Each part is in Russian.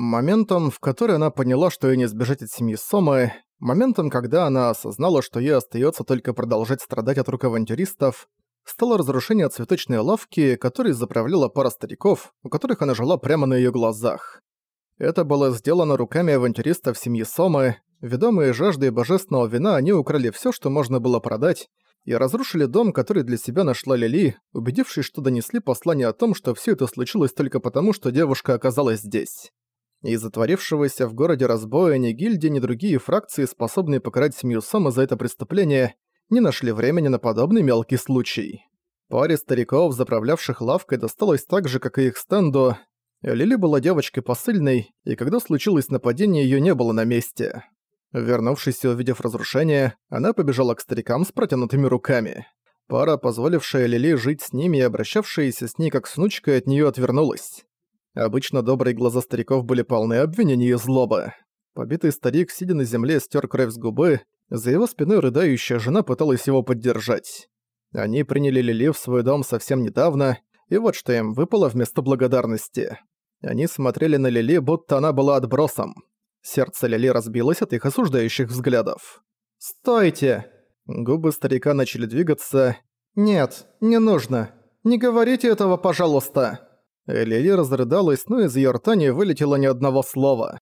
Моментом, в который она поняла, что ей не сбежать от семьи Сомы, моментом, когда она осознала, что ей остается только продолжать страдать от рук авантюристов, стало разрушение цветочной лавки, которой заправляла пара стариков, у которых она жила прямо на ее глазах. Это было сделано руками авантюристов семьи Сомы, ведомые жаждой божественного вина они украли все, что можно было продать, и разрушили дом, который для себя нашла Лили, убедившись, что донесли послание о том, что все это случилось только потому, что девушка оказалась здесь. Из затворившегося в городе разбоя ни гильдии, ни другие фракции, способные покарать семью Сома за это преступление, не нашли времени на подобный мелкий случай. Паре стариков, заправлявших лавкой, досталось так же, как и их стенду. Лили была девочкой посыльной, и когда случилось нападение, ее не было на месте. Вернувшись и увидев разрушение, она побежала к старикам с протянутыми руками. Пара, позволившая Лили жить с ними и обращавшаяся с ней как с внучкой, от нее отвернулась. Обычно добрые глаза стариков были полны обвинений и злобы. Побитый старик, сидя на земле, стер кровь с губы, за его спиной рыдающая жена пыталась его поддержать. Они приняли Лили в свой дом совсем недавно, и вот что им выпало вместо благодарности. Они смотрели на Лили, будто она была отбросом. Сердце Лили разбилось от их осуждающих взглядов. «Стойте!» Губы старика начали двигаться. «Нет, не нужно. Не говорите этого, пожалуйста!» Лили разрыдалась, но из её рта не вылетело ни одного слова.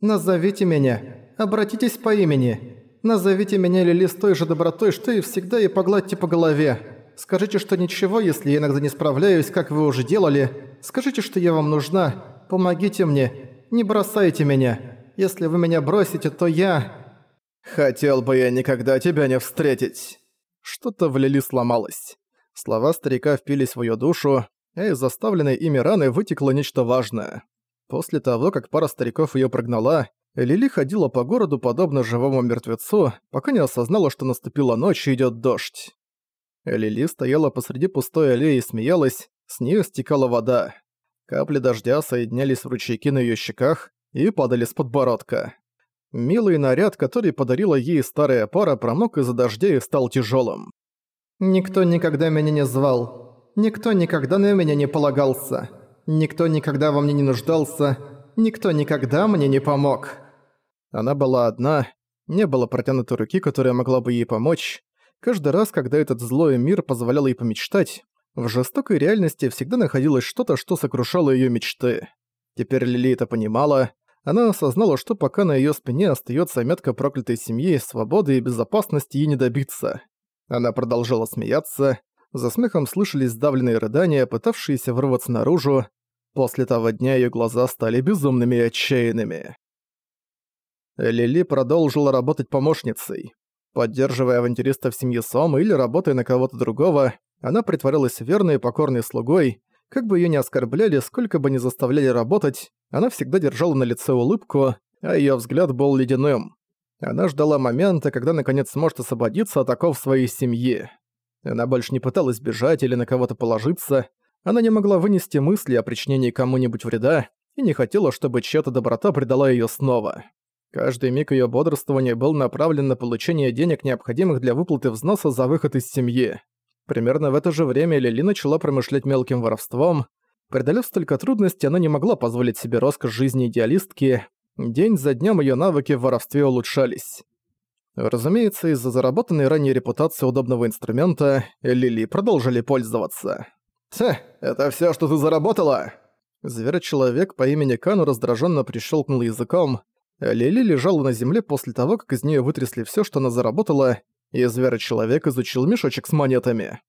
«Назовите меня. Обратитесь по имени. Назовите меня Лили с той же добротой, что и всегда, и погладьте по голове. Скажите, что ничего, если я иногда не справляюсь, как вы уже делали. Скажите, что я вам нужна. Помогите мне. Не бросайте меня. Если вы меня бросите, то я...» «Хотел бы я никогда тебя не встретить». Что-то в Лили сломалось. Слова старика впились в её душу, а из заставленной ими раны вытекло нечто важное. После того, как пара стариков её прогнала, Лили ходила по городу подобно живому мертвецу, пока не осознала, что наступила ночь и идёт дождь. Лили стояла посреди пустой аллеи и смеялась, с неё стекала вода. Капли дождя соединялись в ручейки на её щеках и падали с подбородка. Милый наряд, который подарила ей старая пара, промок из-за дождя и стал тяжёлым. «Никто никогда меня не звал», Никто никогда на меня не полагался. Никто никогда во мне не нуждался. Никто никогда мне не помог. Она была одна, не было протянутой руки, которая могла бы ей помочь. Каждый раз, когда этот злой мир позволял ей помечтать, в жестокой реальности всегда находилось что-то, что сокрушало её мечты. Теперь Лили это понимала. Она осознала, что пока на её спине остаётся метка проклятой семьи, свободы и безопасности ей не добиться. Она продолжала смеяться, за смехом слышались сдавленные рыдания, пытавшиеся вырваться наружу. После того дня её глаза стали безумными и отчаянными. Лили продолжила работать помощницей. Поддерживая авантюристов семьи Сом или работая на кого-то другого, она притворилась верной и покорной слугой. Как бы её ни оскорбляли, сколько бы ни заставляли работать, она всегда держала на лице улыбку, а её взгляд был ледяным. Она ждала момента, когда наконец сможет освободиться от оков своей семьи. Она больше не пыталась бежать или на кого-то положиться, она не могла вынести мысли о причинении кому-нибудь вреда и не хотела, чтобы чья-то доброта предала её снова. Каждый миг её бодрствования был направлен на получение денег, необходимых для выплаты взноса за выход из семьи. Примерно в это же время Лили начала промышлять мелким воровством. Преодолев столько трудностей, она не могла позволить себе роскошь жизни идеалистки. День за днём её навыки в воровстве улучшались. Разумеется, из-за заработанной ранее репутации удобного инструмента, Лили продолжили пользоваться. «Тьф, это всё, что ты заработала?» Зверь-человек по имени Кану раздраженно прищелкнул языком. Лили лежала на земле после того, как из неё вытрясли всё, что она заработала, и зверь-человек изучил мешочек с монетами.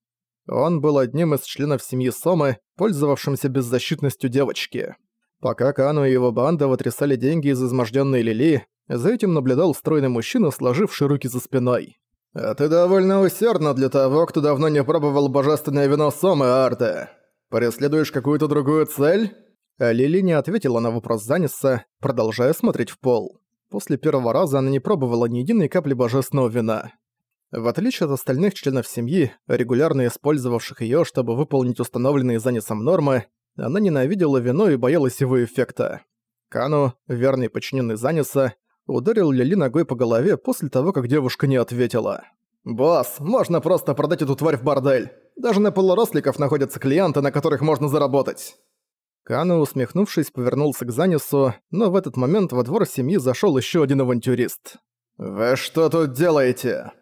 Он был одним из членов семьи Сомы, пользовавшимся беззащитностью девочки. Пока Кану и его банда вытрясали деньги из измождённой Лили, за этим наблюдал стройный мужчина, сложивший руки за спиной. «А ты довольно усердно для того, кто давно не пробовал божественное вино Сомы, Арте. Преследуешь какую-то другую цель?» а Лили не ответила на вопрос Заниса, продолжая смотреть в пол. После первого раза она не пробовала ни единой капли божественного вина. В отличие от остальных членов семьи, регулярно использовавших её, чтобы выполнить установленные Занисом нормы, она ненавидела вино и боялась его эффекта. Кану, верный подчиненный Заниса, ударил Лили ногой по голове после того, как девушка не ответила. «Босс, можно просто продать эту тварь в бордель. Даже на полуросликов находятся клиенты, на которых можно заработать». Кану, усмехнувшись, повернулся к Занису, но в этот момент во двор семьи зашёл ещё один авантюрист. «Вы что тут делаете?»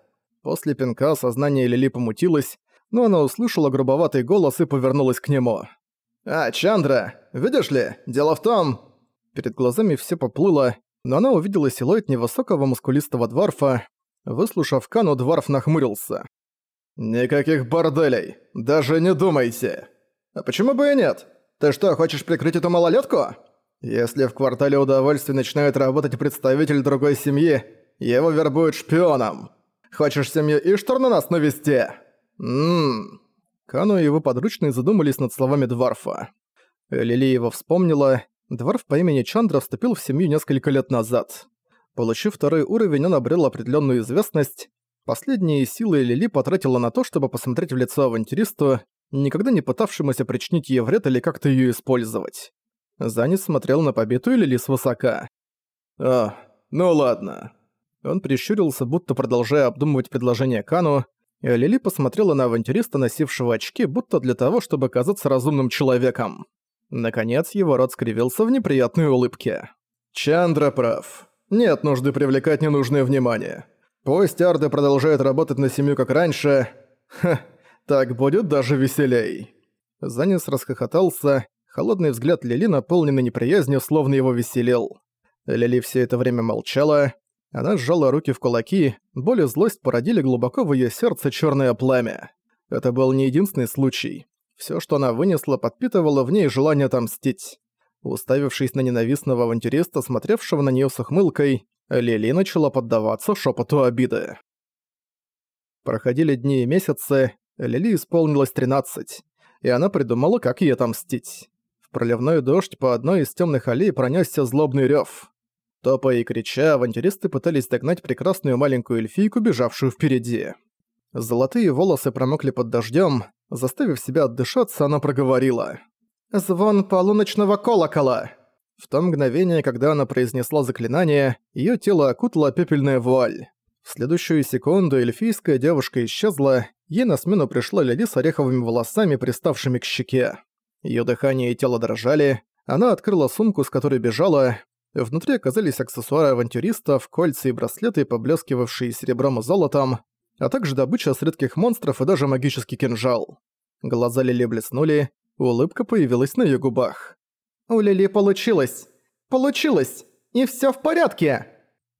После пинка сознание Лили помутилось, но она услышала грубоватый голос и повернулась к нему. «А, Чандра, видишь ли, дело в том...» Перед глазами всё поплыло, но она увидела силуэт невысокого мускулистого дворфа. Выслушав Кану, дворф нахмурился. «Никаких борделей, даже не думайте!» «А почему бы и нет? Ты что, хочешь прикрыть эту малолетку? Если в квартале удовольствий начинает работать представитель другой семьи, его вербуют шпионом. Хочешь семью Иштор на нас навести? Ммм. Кану и его подручные задумались над словами Дварфа. Лили его вспомнила. Дварф по имени Чандра вступил в семью несколько лет назад. Получив второй уровень, он обрел определенную известность. Последние силы Лили потратила на то, чтобы посмотреть в лицо авантюристу, никогда не пытавшемуся причинить ей вред или как-то ее использовать. Занис смотрел на побитую Лили свысока. «А, ну ладно». Он прищурился, будто продолжая обдумывать предложение Кану, и Лили посмотрела на авантюриста, носившего очки, будто для того, чтобы казаться разумным человеком. Наконец, его рот скривился в неприятной улыбке. «Чандра прав. Нет нужды привлекать ненужное внимание. Пусть Арды продолжает работать на семью как раньше. Ха, так будет даже веселей». Занис расхохотался, холодный взгляд Лили, наполненный неприязнью, словно его веселил. Лили все это время молчала, она сжала руки в кулаки, боль и злость породили глубоко в её сердце чёрное пламя. Это был не единственный случай. Всё, что она вынесла, подпитывало в ней желание отомстить. Уставившись на ненавистного авантюриста, смотревшего на неё с ухмылкой, Лили начала поддаваться шёпоту обиды. Проходили дни и месяцы, Лили исполнилось 13, и она придумала, как ей отомстить. В проливной дождь по одной из тёмных аллей пронёсся злобный рёв. Топая и крича, авантюристы пытались догнать прекрасную маленькую эльфийку, бежавшую впереди. Золотые волосы промокли под дождем. Заставив себя отдышаться, она проговорила. «Звон полуночного колокола!» В то мгновение, когда она произнесла заклинание, ее тело окутала пепельная вуаль. В следующую секунду эльфийская девушка исчезла, ей на смену пришла Лили с ореховыми волосами, приставшими к щеке. Ее дыхание и тело дрожали, она открыла сумку, с которой бежала, Внутри оказались аксессуары авантюристов, кольца и браслеты, поблескивавшие серебром и золотом, а также добыча с редких монстров и даже магический кинжал. Глаза Лили блеснули, улыбка появилась на её губах. «У Лили получилось! Получилось! И всё в порядке!»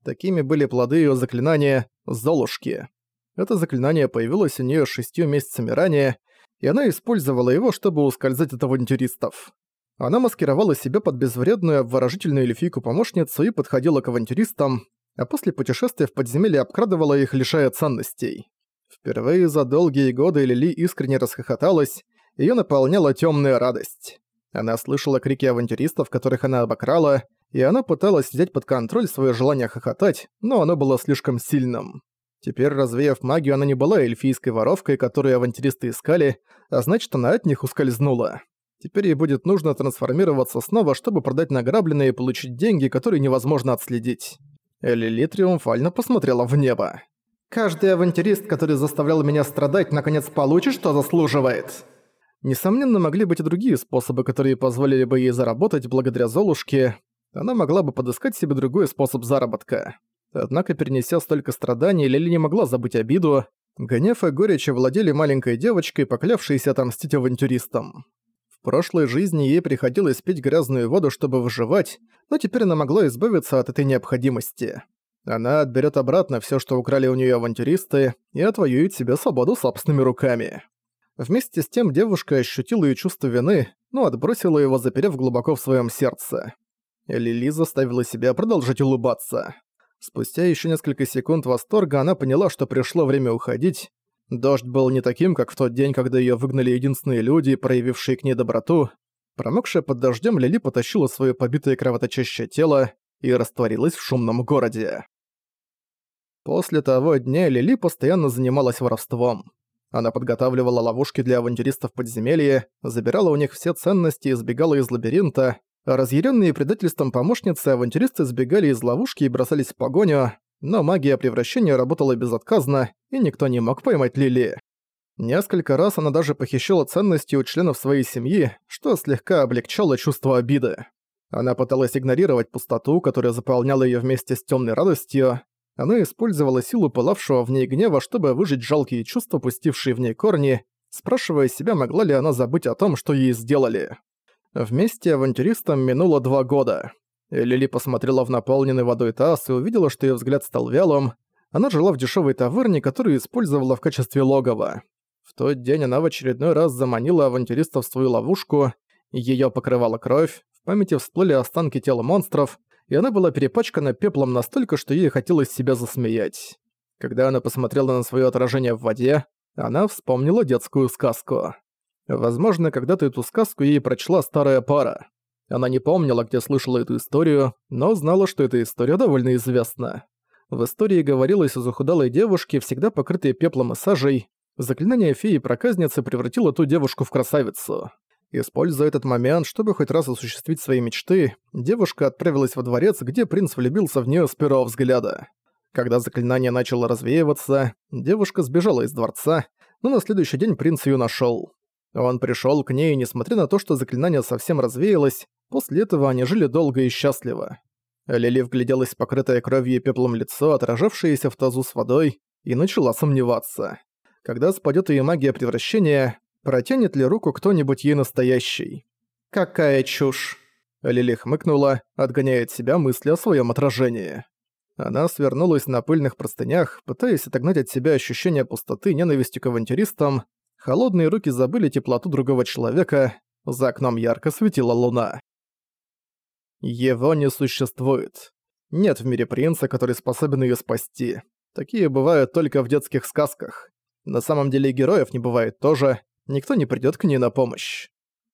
Такими были плоды её заклинания «Золушки». Это заклинание появилось у неё шестью месяцами ранее, и она использовала его, чтобы ускользать от авантюристов. Она маскировала себя под безвредную обворожительную эльфийку-помощницу и подходила к авантюристам, а после путешествия в подземелье обкрадывала их, лишая ценностей. Впервые за долгие годы Лили искренне расхохоталась, её наполняла тёмная радость. Она слышала крики авантюристов, которых она обокрала, и она пыталась взять под контроль своё желание хохотать, но оно было слишком сильным. Теперь, развеяв магию, она не была эльфийской воровкой, которую авантюристы искали, а значит, она от них ускользнула. Теперь ей будет нужно трансформироваться снова, чтобы продать награбленное и получить деньги, которые невозможно отследить. Элли триумфально посмотрела в небо. «Каждый авантюрист, который заставлял меня страдать, наконец получит, что заслуживает!» Несомненно, могли быть и другие способы, которые позволили бы ей заработать благодаря Золушке. Она могла бы подыскать себе другой способ заработка. Однако, перенеся столько страданий, Лили не могла забыть обиду. Гнев и горечь владели маленькой девочкой, поклявшейся отомстить авантюристам. В прошлой жизни ей приходилось пить грязную воду, чтобы выживать, но теперь она могла избавиться от этой необходимости. Она отберет обратно все, что украли у нее авантюристы, и отвоюет себе свободу собственными руками. Вместе с тем девушка ощутила и чувство вины, но отбросила его, заперев глубоко в своем сердце. Лили заставила себя продолжать улыбаться. Спустя еще несколько секунд восторга она поняла, что пришло время уходить, Дождь был не таким, как в тот день, когда её выгнали единственные люди, проявившие к ней доброту. Промокшая под дождем Лили потащила своё побитое кровоточащее тело и растворилась в шумном городе. После того дня Лили постоянно занималась воровством. Она подготавливала ловушки для авантюристов подземелья, забирала у них все ценности и сбегала из лабиринта, разъяренные предательством помощницы авантюристы сбегали из ловушки и бросались в погоню, но магия превращения работала безотказно, и никто не мог поймать Лили. Несколько раз она даже похищала ценности у членов своей семьи, что слегка облегчало чувство обиды. Она пыталась игнорировать пустоту, которая заполняла её вместе с тёмной радостью. Она использовала силу пылавшего в ней гнева, чтобы выжить жалкие чувства, пустившие в ней корни, спрашивая себя, могла ли она забыть о том, что ей сделали. Вместе авантюристам минуло два года. Лили посмотрела в наполненный водой таз и увидела, что её взгляд стал вялым. Она жила в дешёвой таверне, которую использовала в качестве логова. В тот день она в очередной раз заманила авантюристов в свою ловушку, её покрывала кровь, в памяти всплыли останки тела монстров, и она была перепачкана пеплом настолько, что ей хотелось себя засмеять. Когда она посмотрела на своё отражение в воде, она вспомнила детскую сказку. Возможно, когда-то эту сказку ей прочла старая пара. Она не помнила, где слышала эту историю, но знала, что эта история довольно известна. В истории говорилось о захудалой девушке, всегда покрытой пеплом и сажей. Заклинание феи-проказницы превратило ту девушку в красавицу. Используя этот момент, чтобы хоть раз осуществить свои мечты, девушка отправилась во дворец, где принц влюбился в нее с первого взгляда. Когда заклинание начало развеиваться, девушка сбежала из дворца, но на следующий день принц ее нашел. Он пришел к ней, несмотря на то, что заклинание совсем развеялось, после этого они жили долго и счастливо. Лили вгляделась в покрытое кровью и пеплом лицо, отражавшееся в тазу с водой, и начала сомневаться. Когда спадет ее магия превращения, протянет ли руку кто-нибудь ей настоящий? «Какая чушь!» Лили хмыкнула, отгоняя от себя мысли о своем отражении. Она свернулась на пыльных простынях, пытаясь отогнать от себя ощущение пустоты ненависти к авантюристам. Холодные руки забыли теплоту другого человека. За окном ярко светила луна. Его не существует. Нет в мире принца, который способен ее спасти. Такие бывают только в детских сказках. На самом деле героев не бывает тоже, никто не придёт к ней на помощь.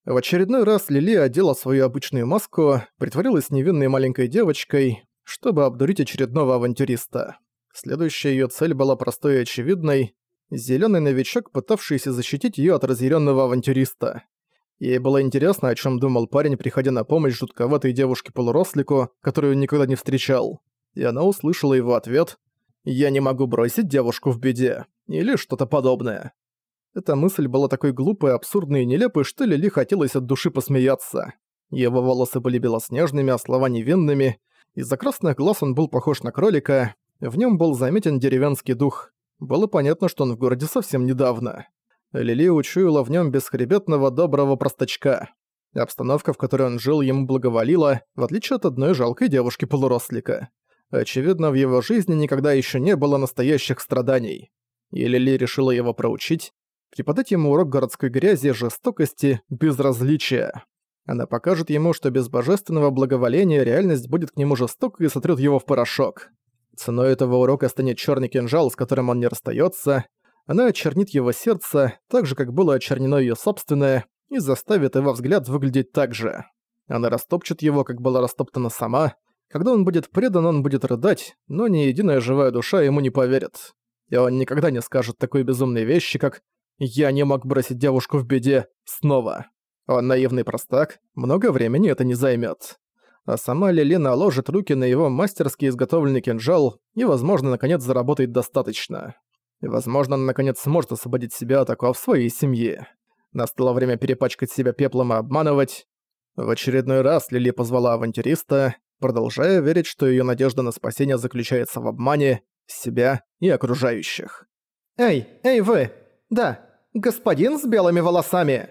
В очередной раз Лили одела свою обычную маску, притворилась невинной маленькой девочкой, чтобы обдурить очередного авантюриста. Следующая её цель была простой и очевидной. Зелёный новичок, пытавшийся защитить её от разъярённого авантюриста. Ей было интересно, о чём думал парень, приходя на помощь жутковатой девушке-полурослику, которую никогда не встречал. И она услышала его ответ «Я не могу бросить девушку в беде» или что-то подобное. Эта мысль была такой глупой, абсурдной и нелепой, что Лили хотелось от души посмеяться. Его волосы были белоснежными, а слова невинными. Из-за красных глаз он был похож на кролика. В нем был заметен деревенский дух. Было понятно, что он в городе совсем недавно. Лили учуяла в нем бесхребетного доброго простачка. Обстановка, в которой он жил, ему благоволила, в отличие от одной жалкой девушки-полурослика. Очевидно, в его жизни никогда еще не было настоящих страданий. И Лили решила его проучить, преподать ему урок городской грязи, жестокости, безразличия. Она покажет ему, что без божественного благоволения реальность будет к нему жестока и сотрет его в порошок. Ценой этого урока станет черный кинжал, с которым он не расстается. Она очернит его сердце, так же, как было очернено ее собственное, и заставит его взгляд выглядеть так же. Она растопчет его, как была растоптана сама. Когда он будет предан, он будет рыдать, но ни единая живая душа ему не поверит. И он никогда не скажет такой безумной вещи, как «Я не мог бросить девушку в беде снова». Он наивный простак, много времени это не займет. А сама Лили наложит руки на его мастерски изготовленный кинжал и, возможно, наконец заработает достаточно. И, возможно, он наконец сможет освободить себя от оков своей семьи. Настало время перепачкать себя пеплом и обманывать. В очередной раз Лили позвала авантюриста, продолжая верить, что ее надежда на спасение заключается в обмане, себя и окружающих. «Эй, эй вы! Да, господин с белыми волосами!»